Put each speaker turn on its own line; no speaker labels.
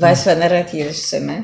Państwa narracji jeszcze my.